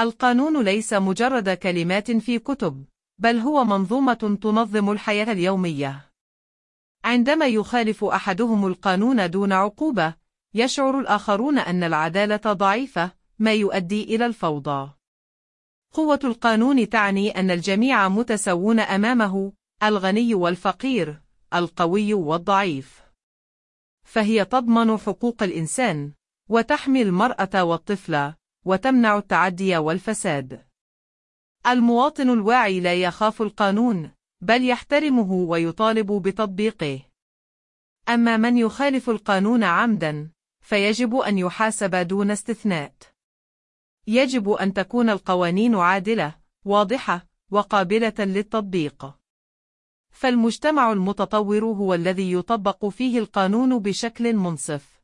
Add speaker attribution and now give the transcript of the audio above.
Speaker 1: القانون ليس مجرد كلمات في كتب، بل هو منظومة تنظم الحياة اليومية. عندما يخالف أحدهم القانون دون عقوبة، يشعر الآخرون أن العدالة ضعيفة، ما يؤدي إلى الفوضى. قوة القانون تعني أن الجميع متساوون أمامه، الغني والفقير، القوي والضعيف. فهي تضمن حقوق الإنسان، وتحمي المرأة والطفل، وتمنع التعدي والفساد. المواطن الواعي لا يخاف القانون، بل يحترمه ويطالب بتطبيقه. أما من يخالف القانون عمدا، فيجب أن يحاسب دون استثناء. يجب أن تكون القوانين عادلة، واضحة، وقابلة للتطبيق. فالمجتمع المتطور هو الذي يطبق فيه القانون بشكل منصف.